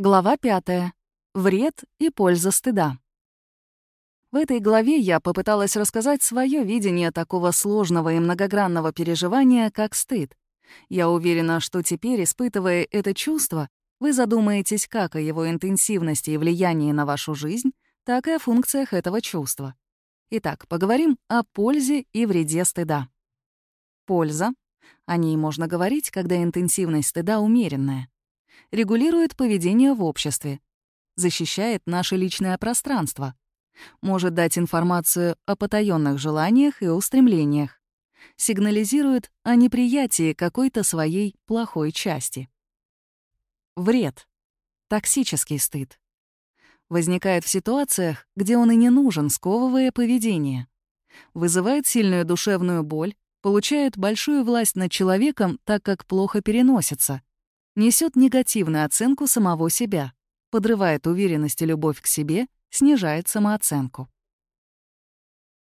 Глава 5. Вред и польза стыда. В этой главе я попыталась рассказать свое видение такого сложного и многогранного переживания, как стыд. Я уверена, что теперь, испытывая это чувство, вы задумаетесь как о его интенсивности и влиянии на вашу жизнь, так и о функциях этого чувства. Итак, поговорим о пользе и вреде стыда. Польза. О ней можно говорить, когда интенсивность стыда умеренная регулирует поведение в обществе, защищает наше личное пространство, может дать информацию о потаенных желаниях и устремлениях, сигнализирует о неприятии какой-то своей плохой части. Вред. Токсический стыд. Возникает в ситуациях, где он и не нужен, сковывая поведение. Вызывает сильную душевную боль, получает большую власть над человеком, так как плохо переносится, несет негативную оценку самого себя, подрывает уверенность и любовь к себе, снижает самооценку.